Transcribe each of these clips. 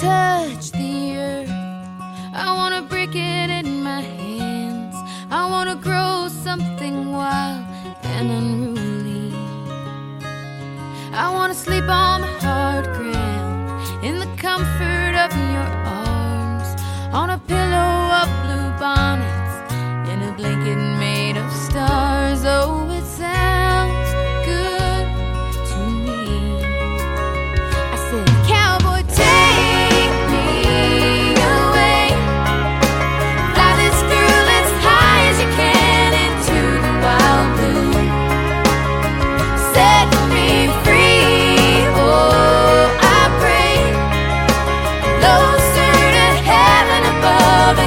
touch the earth. I wanna break it in my hands. I wanna grow something wild and unruly. I wanna sleep on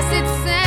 Yes, it's